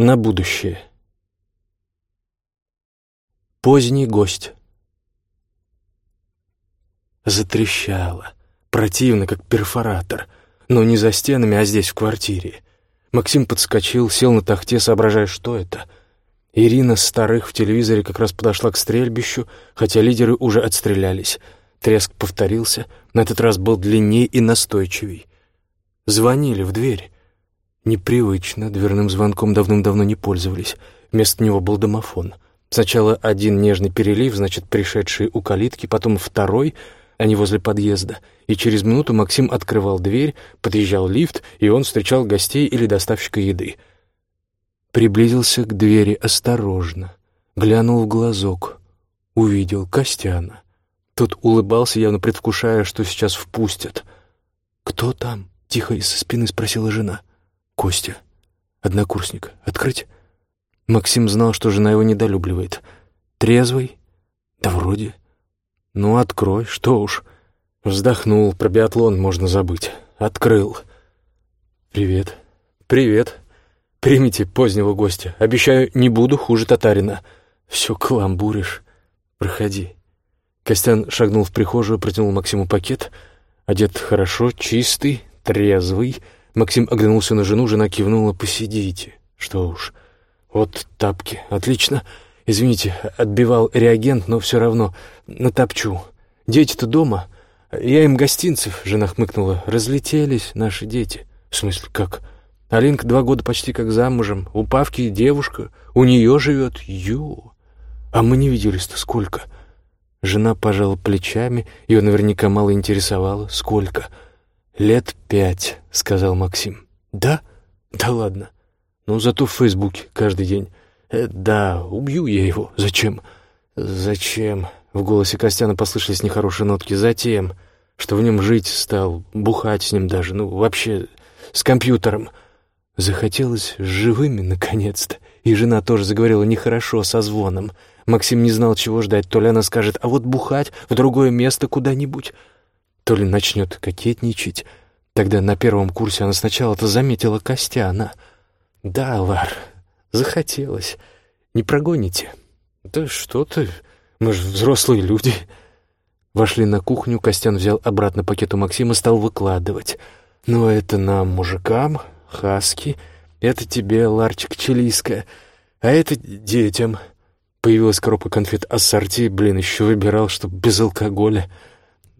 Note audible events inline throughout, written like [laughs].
На будущее. Поздний гость. Затрещало. Противно, как перфоратор. Но не за стенами, а здесь, в квартире. Максим подскочил, сел на тахте, соображая, что это. Ирина Старых в телевизоре как раз подошла к стрельбищу, хотя лидеры уже отстрелялись. Треск повторился, на этот раз был длиннее и настойчивей. Звонили в дверь. Непривычно, дверным звонком давным-давно не пользовались. Вместо него был домофон. Сначала один нежный перелив, значит, пришедший у калитки, потом второй, они возле подъезда. И через минуту Максим открывал дверь, подъезжал лифт, и он встречал гостей или доставщика еды. Приблизился к двери осторожно, глянул в глазок, увидел Костяна. Тот улыбался, явно предвкушая, что сейчас впустят. «Кто там?» — тихо из-за спины спросила жена. Костя. Однокурсник. Открыть? Максим знал, что жена его недолюбливает. Трезвый? Да вроде. Ну, открой, что уж. Вздохнул, про биатлон можно забыть. Открыл. Привет. Привет. Примите позднего гостя. Обещаю, не буду хуже татарина. Все каламбуришь. Проходи. Костян шагнул в прихожую, протянул Максиму пакет. Одет хорошо, чистый, трезвый, Максим оглянулся на жену, жена кивнула «посидите». Что уж, вот тапки, отлично. Извините, отбивал реагент, но все равно натопчу. Дети-то дома. Я им гостинцев, жена хмыкнула. Разлетелись наши дети. В смысле, как? Алинка два года почти как замужем. У Павки девушка, у нее живет. Ю. А мы не виделись-то сколько? Жена пожала плечами, ее наверняка мало интересовало. Сколько? Сколько? «Лет пять», — сказал Максим. «Да? Да ладно. Ну, зато в Фейсбуке каждый день. Э, да, убью я его. Зачем?» «Зачем?» — в голосе Костяна послышались нехорошие нотки. «Затем, что в нем жить стал, бухать с ним даже, ну, вообще, с компьютером». Захотелось живыми, наконец-то. И жена тоже заговорила нехорошо, со звоном. Максим не знал, чего ждать. То ли она скажет, а вот бухать в другое место куда-нибудь то ли начнет кокетничать. Тогда на первом курсе она сначала-то заметила Костяна. «Да, Лар, захотелось. Не прогоните?» «Да что ты, мы же взрослые люди». Вошли на кухню, Костян взял обратно пакет у Максима, стал выкладывать. «Ну, это нам, мужикам, хаски, это тебе, Ларчик, чилийская, а это детям». Появилась коробка конфет ассорти, блин, еще выбирал, чтоб без алкоголя.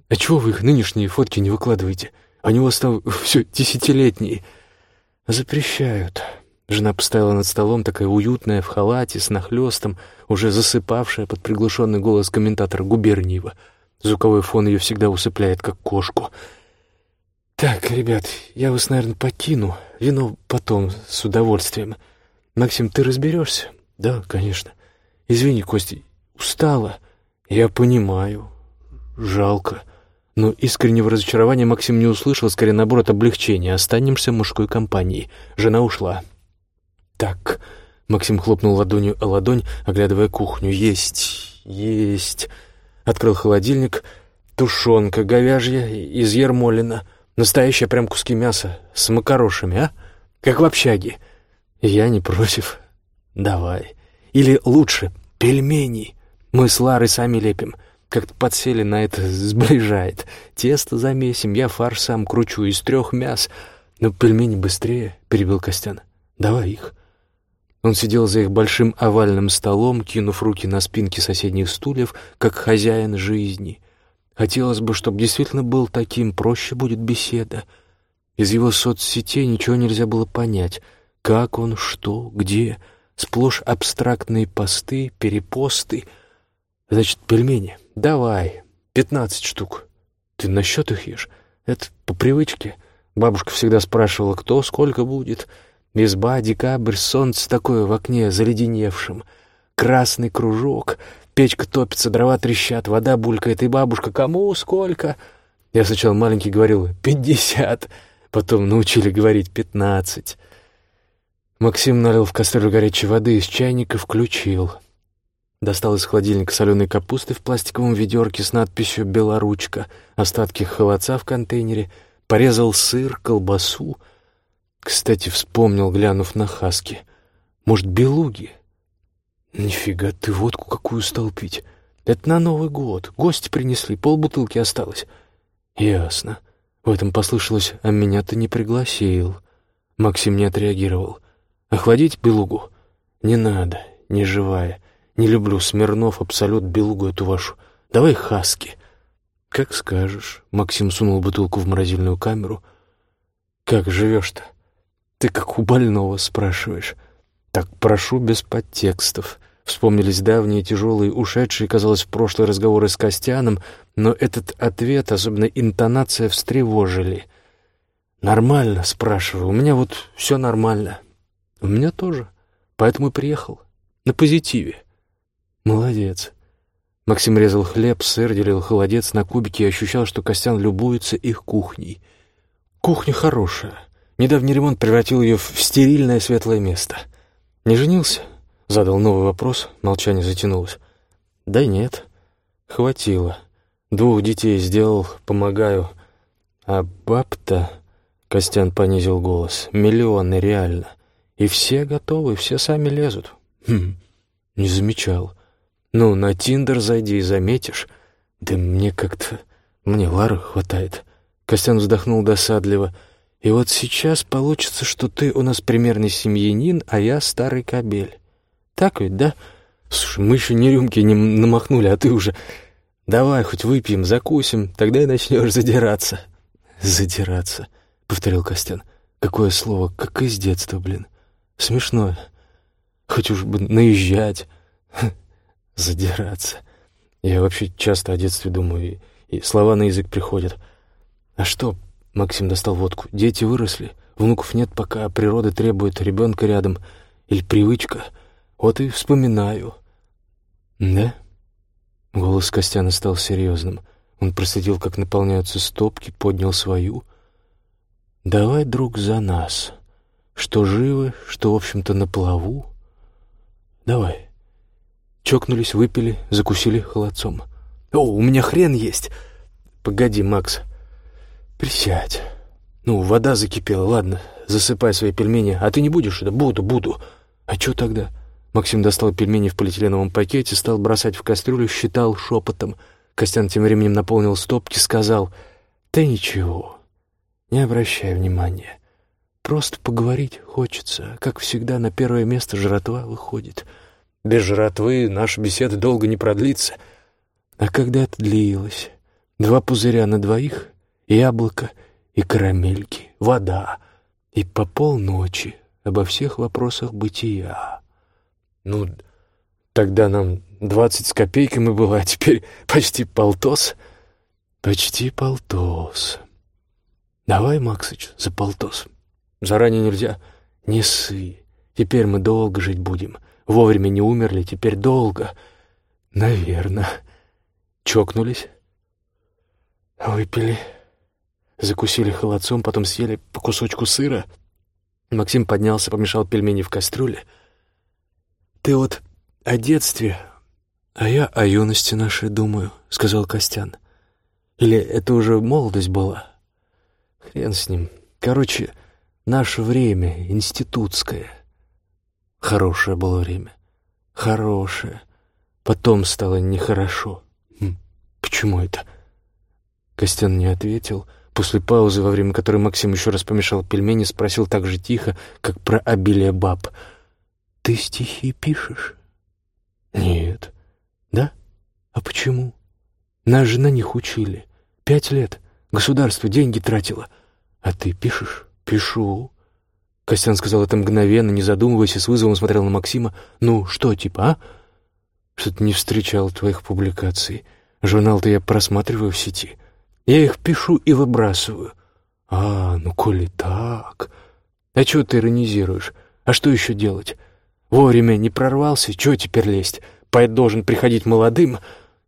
«А чего вы их нынешние фотки не выкладываете? Они у вас там [laughs] все десятилетние». «Запрещают». Жена поставила над столом, такая уютная, в халате, с нахлестом, уже засыпавшая под приглушенный голос комментатора Губерниева. Звуковой фон ее всегда усыпляет, как кошку. «Так, ребят, я вас, наверное, покину. Вино потом, с удовольствием. Максим, ты разберешься?» «Да, конечно. Извини, Костя, устала. Я понимаю. Жалко». Но искреннего разочарования Максим не услышал, скорее наоборот облегчения. Останемся мужской компанией. Жена ушла. «Так...» — Максим хлопнул ладонью о ладонь, оглядывая кухню. «Есть, есть...» Открыл холодильник. Тушенка говяжья из Ермолина. Настоящие прям куски мяса с макарошами, а? Как в общаге. Я не против. Давай. Или лучше, пельмени. Мы с Ларой сами лепим. Как-то подсели на это, сближает. Тесто замесим, я фарш сам кручу из трех мяс. Но пельмени быстрее, — перебил Костян. Давай их. Он сидел за их большим овальным столом, кинув руки на спинки соседних стульев, как хозяин жизни. Хотелось бы, чтобы действительно был таким, проще будет беседа. Из его соцсетей ничего нельзя было понять. Как он, что, где. Сплошь абстрактные посты, перепосты. Значит, пельмени — «Давай, пятнадцать штук. Ты на счет их ешь? Это по привычке. Бабушка всегда спрашивала, кто, сколько будет. Изба, декабрь, солнце такое в окне заледеневшем. Красный кружок, печка топится, дрова трещат, вода булькает, и бабушка, кому сколько? Я сначала маленький говорил «пятьдесят», потом научили говорить «пятнадцать». Максим налил в кастрюлю горячей воды из чайника, включил — Достал из холодильника соленой капусты в пластиковом ведерке с надписью «Белоручка», остатки холодца в контейнере, порезал сыр, колбасу. Кстати, вспомнил, глянув на хаски. Может, белуги? Нифига ты водку какую стал пить. Это на Новый год. Гости принесли, полбутылки осталось. Ясно. В этом послышалось, а меня ты не пригласил. Максим не отреагировал. Охладить белугу? Не надо, не живая. Не люблю Смирнов, Абсолют, белугу эту вашу. Давай хаски. Как скажешь. Максим сунул бутылку в морозильную камеру. Как живешь-то? Ты как у больного спрашиваешь. Так прошу без подтекстов. Вспомнились давние, тяжелые, ушедшие, казалось, в прошлые разговоры с Костяном, но этот ответ, особенно интонация, встревожили. «Нормально?» — спрашиваю. «У меня вот все нормально». «У меня тоже. Поэтому и приехал. На позитиве». «Молодец». Максим резал хлеб, сыр, делил холодец на кубики и ощущал, что Костян любуется их кухней. «Кухня хорошая. Недавний ремонт превратил ее в стерильное светлое место. Не женился?» Задал новый вопрос, молчание затянулось. «Да нет, хватило. Двух детей сделал, помогаю. А баб-то...» Костян понизил голос. «Миллионы, реально. И все готовы, все сами лезут». «Хм, не замечал. Ну, на Тиндер зайди и заметишь. Да мне как-то... Мне Лары хватает». Костян вздохнул досадливо. «И вот сейчас получится, что ты у нас примерный семьянин, а я старый кобель». Так ведь, да? Слушай, мы еще ни рюмки не намахнули, а ты уже... Давай хоть выпьем, закусим, тогда и начнешь задираться. Задираться, — повторил Костян. Какое слово, как из детства, блин. Смешное. Хоть уж бы наезжать. Задираться. Я вообще часто о детстве думаю, и, и слова на язык приходят. А что, Максим достал водку, дети выросли, внуков нет пока, природа требует ребенка рядом. Или привычка — вот и вспоминаю. Да? Голос Костяна стал серьезным. Он проследил, как наполняются стопки, поднял свою. Давай, друг, за нас. Что живы, что, в общем-то, на плаву. Давай. Чокнулись, выпили, закусили холодцом. О, у меня хрен есть. Погоди, Макс. Присядь. Ну, вода закипела, ладно, засыпай свои пельмени. А ты не будешь? Да буду, буду. А что тогда? Максим достал пельмени в полиэтиленовом пакете, стал бросать в кастрюлю, считал шепотом. Костян тем временем наполнил стопки, сказал, «Ты ничего, не обращай внимания. Просто поговорить хочется. Как всегда, на первое место жратва выходит. Без жратвы наша беседа долго не продлится. А когда это длилось? Два пузыря на двоих, яблоко и карамельки, вода, и по полночи обо всех вопросах бытия». Ну, тогда нам двадцать с копейками было, а теперь почти полтос. Почти полтос. Давай, Максыч, за полтос. Заранее нельзя. Не ссы. Теперь мы долго жить будем. Вовремя не умерли, теперь долго. Наверное. Чокнулись. Выпили. Закусили холодцом, потом съели по кусочку сыра. Максим поднялся, помешал пельмени в кастрюле — «Ты вот о детстве, а я о юности нашей думаю», — сказал Костян. «Или это уже молодость была?» «Хрен с ним. Короче, наше время, институтское. Хорошее было время. Хорошее. Потом стало нехорошо. Хм, почему это?» Костян не ответил. После паузы, во время которой Максим еще раз помешал пельмени, спросил так же тихо, как про обилие баб — ты стихи пишешь? Нет. Да? А почему? Нас же на них учили. Пять лет. Государство деньги тратило. А ты пишешь? Пишу. Костян сказал это мгновенно, не задумываясь, и с вызовом смотрел на Максима. «Ну, что, типа, а?» «Что-то не встречал твоих публикаций. Журнал-то я просматриваю в сети. Я их пишу и выбрасываю». «А, ну, коли так...» «А чего ты иронизируешь? А что еще делать? Вовремя не прорвался, чего теперь лезть? Поэт должен приходить молодым.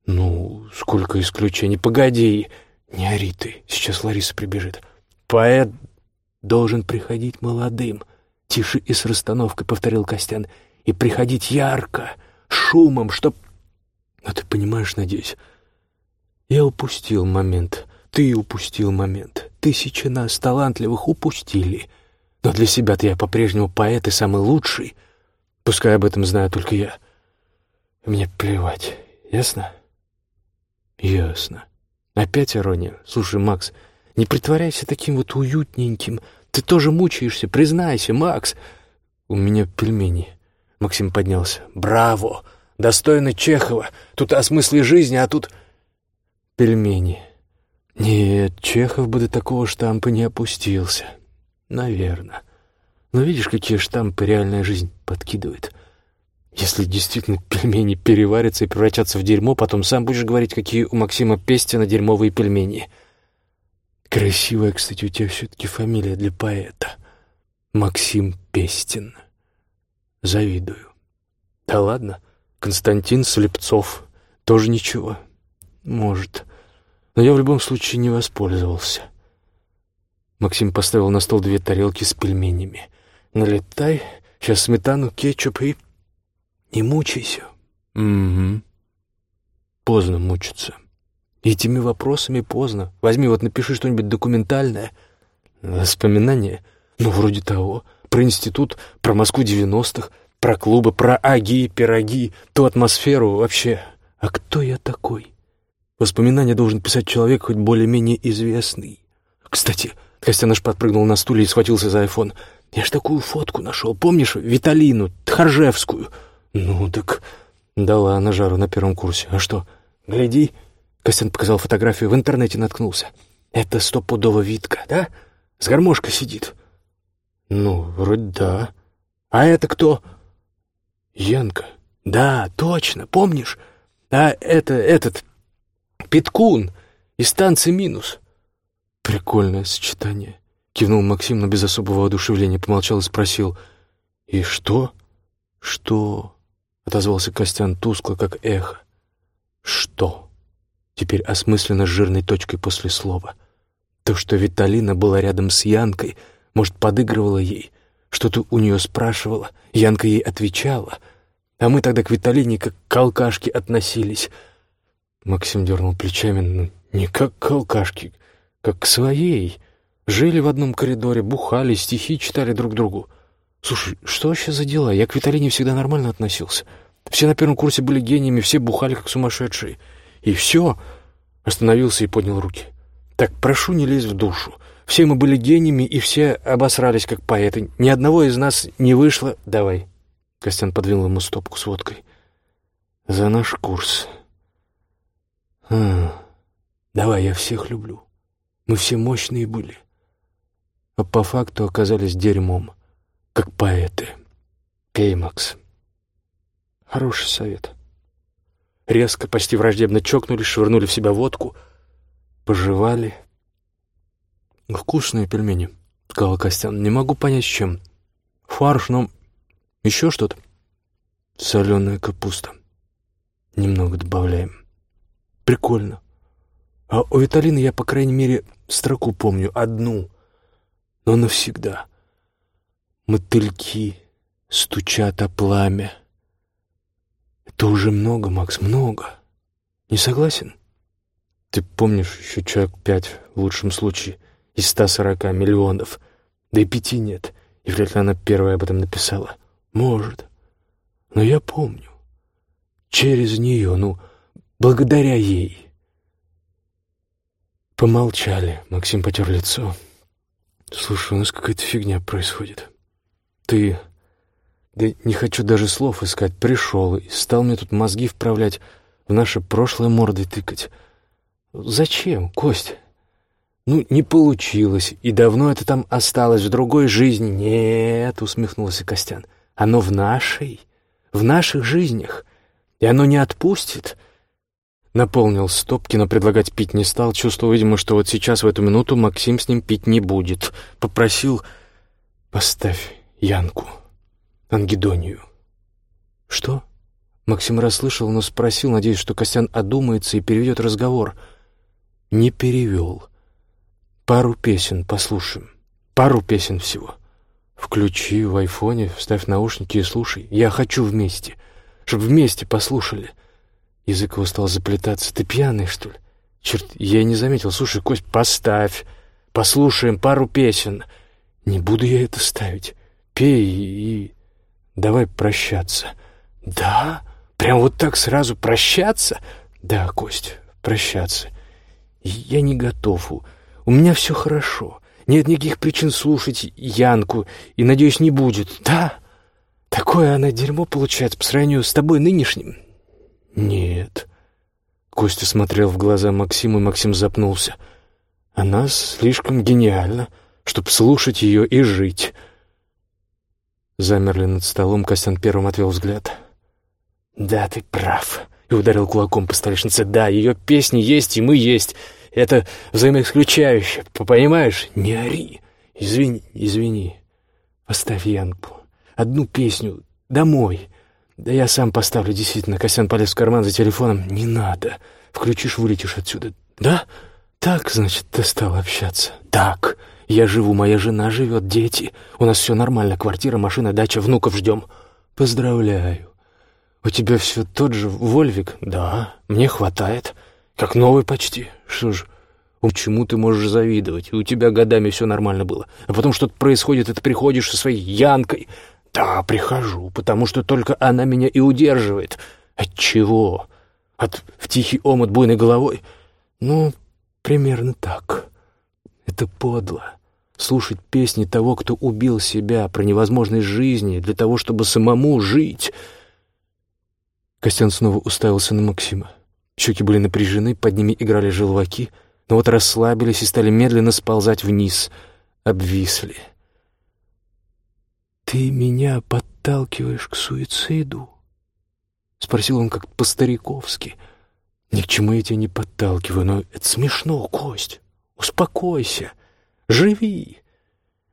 Ну, сколько исключений. Погоди, не ори ты, сейчас Лариса прибежит. Поэт должен приходить молодым. Тише и с расстановкой, повторил Костян. И приходить ярко, шумом, чтоб... А ты понимаешь, надеюсь? Я упустил момент. Ты упустил момент. Тысячи нас, талантливых, упустили. Но для себя-то я по-прежнему поэт и самый лучший — Пускай об этом знаю только я. Мне плевать. Ясно? Ясно. Опять ирония. Слушай, Макс, не притворяйся таким вот уютненьким. Ты тоже мучаешься, признайся, Макс. У меня пельмени. Максим поднялся. Браво! Достойно Чехова. Тут о смысле жизни, а тут... Пельмени. Нет, Чехов бы до такого штампа не опустился. Наверное. Но видишь, какие штампы реальная жизнь подкидывает. Если действительно пельмени переварятся и превратятся в дерьмо, потом сам будешь говорить, какие у Максима Пестина дерьмовые пельмени. Красивая, кстати, у тебя все-таки фамилия для поэта. Максим Пестин. Завидую. Да ладно, Константин Слепцов. Тоже ничего. Может. Но я в любом случае не воспользовался. Максим поставил на стол две тарелки с пельменями. Налетай, сейчас сметану, кетчуп и... Не мучайся. Угу. Поздно мучиться. Этими вопросами поздно. Возьми вот напиши что-нибудь документальное. Воспоминания? Ну, вроде того. Про институт, про Москву девяностых, про клубы, про аги, пироги, ту атмосферу вообще. А кто я такой? Воспоминания должен писать человек хоть более-менее известный. Кстати, Костян аж подпрыгнул на стуле и схватился за айфон. Я ж такую фотку нашел, помнишь, Виталину, Тхаржевскую? Ну, так дала она жару на первом курсе. А что? Гляди. Костян показал фотографию, в интернете наткнулся. Это стопудово Витка, да? С гармошкой сидит. Ну, вроде да. А это кто? Янка. Да, точно, помнишь? А это, этот, Питкун из станции «Минус». Прикольное сочетание. Кивнул Максим, но без особого воодушевления помолчал и спросил. «И что?» «Что?» — отозвался Костян тускло, как эхо. «Что?» Теперь осмысленно жирной точкой после слова. То, что Виталина была рядом с Янкой, может, подыгрывала ей, что-то у нее спрашивала, Янка ей отвечала, а мы тогда к Виталине как к алкашке относились. Максим дернул плечами, ну, не как к алкашке, как к своей. Жили в одном коридоре, бухали, стихи читали друг другу. Слушай, что вообще за дела? Я к Виталине всегда нормально относился. Все на первом курсе были гениями, все бухали как сумасшедшие. И все. Остановился и поднял руки. Так, прошу, не лезь в душу. Все мы были гениями, и все обосрались как поэты. Ни одного из нас не вышло... Давай. Костян подвинул ему стопку с водкой. За наш курс. А, давай, я всех люблю. Мы все мощные были. А по факту оказались дерьмом как поэты. Кеймакс. Хороший совет. Резко, почти враждебно чокнулись, швырнули в себя водку, пожевали. «Вкусные пельмени», — сказал Костян. «Не могу понять, с чем. Фарш, но еще что-то. Соленая капуста. Немного добавляем. Прикольно. А у Виталины я, по крайней мере, строку помню, одну, но навсегда. Мотыльки стучат о пламя. Это уже много, Макс, много. Не согласен? Ты помнишь еще человек пять, в лучшем случае, из ста сорока миллионов. Да и пяти нет, и вряд ли она первая об этом написала. Может. Но я помню. Через нее, ну, благодаря ей. Помолчали. Максим потер лицо. Слушай, у нас какая-то фигня происходит. Ты... Да не хочу даже слов искать. Пришел и стал мне тут мозги вправлять, в наше прошлое мордой тыкать. Зачем, Кость? Ну, не получилось, и давно это там осталось в другой жизни. Нет, усмехнулся Костян. Оно в нашей, в наших жизнях, и оно не отпустит. Наполнил стопки, но предлагать пить не стал. Чувствовал, видимо, что вот сейчас, в эту минуту, Максим с ним пить не будет. Попросил «Поставь Янку, Ангидонию». «Что?» Максим расслышал, но спросил, надеясь, что Костян одумается и переведет разговор. Не перевел. Пару песен послушаем. Пару песен всего. Включи в айфоне, вставь наушники и слушай. Я хочу вместе. Чтобы вместе послушали. Язык его стал заплетаться. Ты пьяный, что ли? Черт, я и не заметил. Слушай, Кость, поставь. Послушаем пару песен. Не буду я это ставить. Пей и... давай прощаться». «Да? Прям вот так сразу прощаться?» «Да, Кость, прощаться. Я не готов. У меня все хорошо. Нет никаких причин слушать Янку, и, надеюсь, не будет. Да? Такое она дерьмо получается по сравнению с тобой нынешним?» «Нет». Костя смотрел в глаза Максиму, и Максим запнулся. «Она слишком гениальна, чтобы слушать ее и жить». Замерли над столом, Костян первым отвел взгляд. «Да, ты прав», — и ударил кулаком по столешнице. «Да, ее песни есть, и мы есть. Это взаимоисключающе, понимаешь? Не ори. Извини, извини. Поставь Янку. Одну песню. Домой. Да я сам поставлю, действительно. Костян полез в карман за телефоном. Не надо. Включишь, вылетишь отсюда. Да? Так, значит, ты стал общаться. Так. Я живу, моя жена живет, дети. У нас все нормально. Квартира, машина, дача, внуков ждем. Поздравляю. У тебя все тот же Вольвик? Да, мне хватает. Как новый почти. Что ж, чему ты можешь завидовать? у тебя годами все нормально было. А потом что-то происходит, и ты приходишь со своей Янкой. Да, прихожу, потому что только она меня и удерживает. От чего? От в тихий омут буйной головой? Ну, примерно так. Это подло. Слушать песни того, кто убил себя, про невозможность жизни, для того, чтобы самому жить. Костян снова уставился на Максима. Щеки были напряжены, под ними играли желваки, но вот расслабились и стали медленно сползать вниз, обвисли. «Ты меня подталкиваешь к суициду?» — спросил он как по-стариковски. «Ни к чему я тебя не подталкиваю, но это смешно, Кость. Успокойся, живи».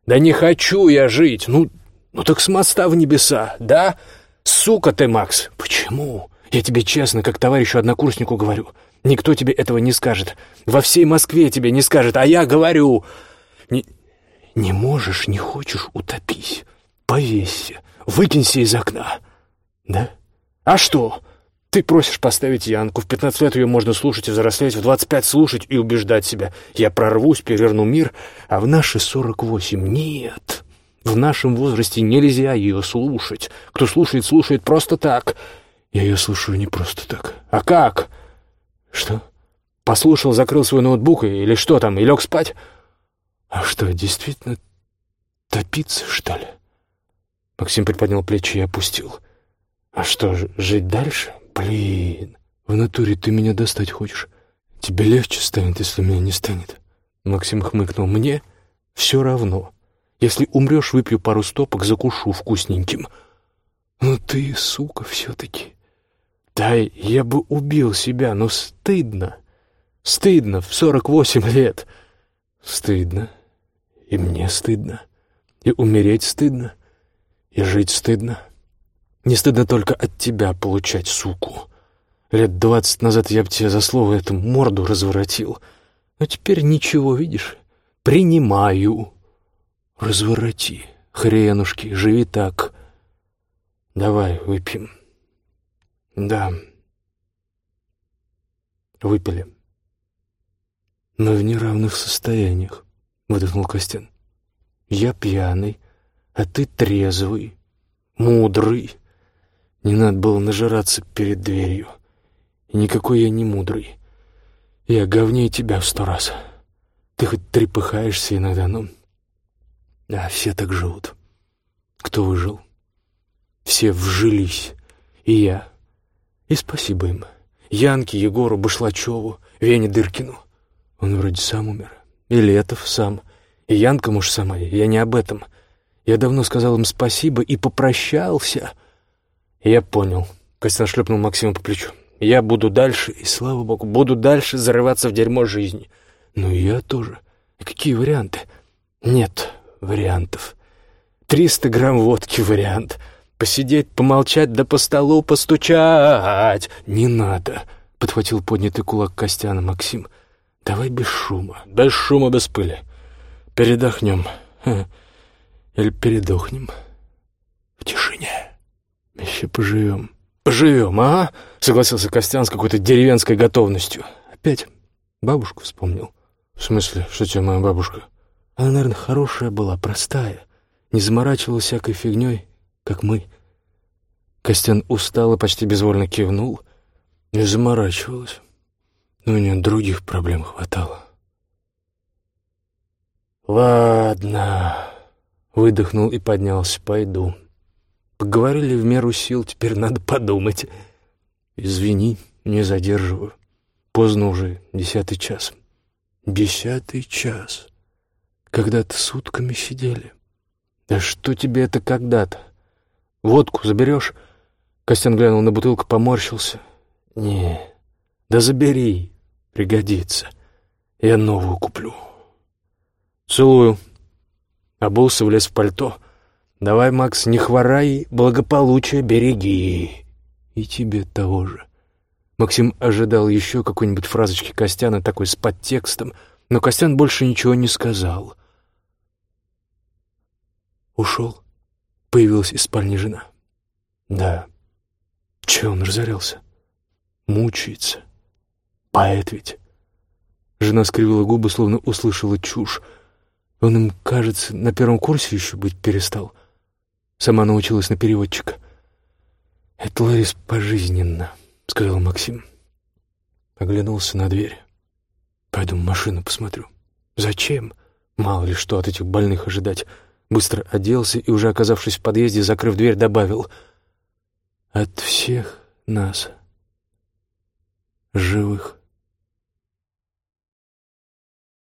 «Да не хочу я жить! Ну, ну так с моста в небеса, да? Сука ты, Макс! Почему?» Я тебе честно, как товарищу-однокурснику говорю. Никто тебе этого не скажет. Во всей Москве тебе не скажет, а я говорю. Не, не можешь, не хочешь, утопись. Повесься, выкинься из окна. Да? А что? Ты просишь поставить Янку. В 15 лет ее можно слушать и взрослеть, в 25 слушать и убеждать себя. Я прорвусь, переверну мир, а в наши 48 нет. В нашем возрасте нельзя ее слушать. Кто слушает, слушает просто так. Я ее слушаю не просто так. А как? Что? Послушал, закрыл свой ноутбук или что там, и лег спать? А что, действительно топиться, что ли? Максим приподнял плечи и опустил. А что, жить дальше? Блин, в натуре ты меня достать хочешь. Тебе легче станет, если меня не станет. Максим хмыкнул. Мне все равно. Если умрешь, выпью пару стопок, закушу вкусненьким. Ну ты, сука, все-таки. Да я бы убил себя, но стыдно. Стыдно в сорок восемь лет. Стыдно. И мне стыдно. И умереть стыдно. И жить стыдно. Не стыдно только от тебя получать, суку. Лет двадцать назад я бы тебе за слово эту морду разворотил. Но теперь ничего, видишь? Принимаю. Развороти, хренушки, живи так. Давай выпьем. Да. Выпили. Но в неравных состояниях, выдохнул Костян. Я пьяный, а ты трезвый, мудрый. Не надо было нажираться перед дверью. И никакой я не мудрый. Я говнее тебя в сто раз. Ты хоть трепыхаешься иногда, но... А все так живут. Кто выжил? Все вжились. И я. И спасибо им. Янке, Егору, Башлачеву, Вене Дыркину. Он вроде сам умер. И Летов сам. И Янка, может, сама. Я не об этом. Я давно сказал им спасибо и попрощался. Я понял. Костян шлепнул Максима по плечу. Я буду дальше, и слава богу, буду дальше зарываться в дерьмо жизни. Ну я тоже. И какие варианты? Нет вариантов. Триста грамм водки вариант — Посидеть, помолчать, да по столу постучать. Не надо, — подхватил поднятый кулак Костяна Максим. Давай без шума. Без шума, без пыли. Передохнем. Или передохнем. В тишине. Еще поживем. Поживем, а? Согласился Костян с какой-то деревенской готовностью. Опять бабушку вспомнил. В смысле, что тебе моя бабушка? Она, наверное, хорошая была, простая. Не заморачивалась всякой фигней как мы. Костян устал и почти безвольно кивнул. Не заморачивалась. Но у нее других проблем хватало. «Ладно», — выдохнул и поднялся, — «пойду». Поговорили в меру сил, теперь надо подумать. Извини, не задерживаю. Поздно уже, десятый час. Десятый час. Когда-то сутками сидели. Да что тебе это когда-то? Водку заберешь? Костян глянул на бутылку, поморщился. Не, да забери, пригодится. Я новую куплю. Целую. Обулся, влез в пальто. Давай, Макс, не хворай, благополучие береги. И тебе того же. Максим ожидал еще какой-нибудь фразочки Костяна, такой с подтекстом, но Костян больше ничего не сказал. Ушел. Появилась из спальни жена. Да. Че он разорялся? Мучается. Поэт ведь. Жена скривила губы, словно услышала чушь. Он им, кажется, на первом курсе еще быть перестал. Сама научилась на переводчика. «Это, Ларис, пожизненно», — сказал Максим. Оглянулся на дверь. «Пойду машину посмотрю». «Зачем? Мало ли что от этих больных ожидать». Быстро оделся и, уже оказавшись в подъезде, закрыв дверь, добавил «От всех нас, живых».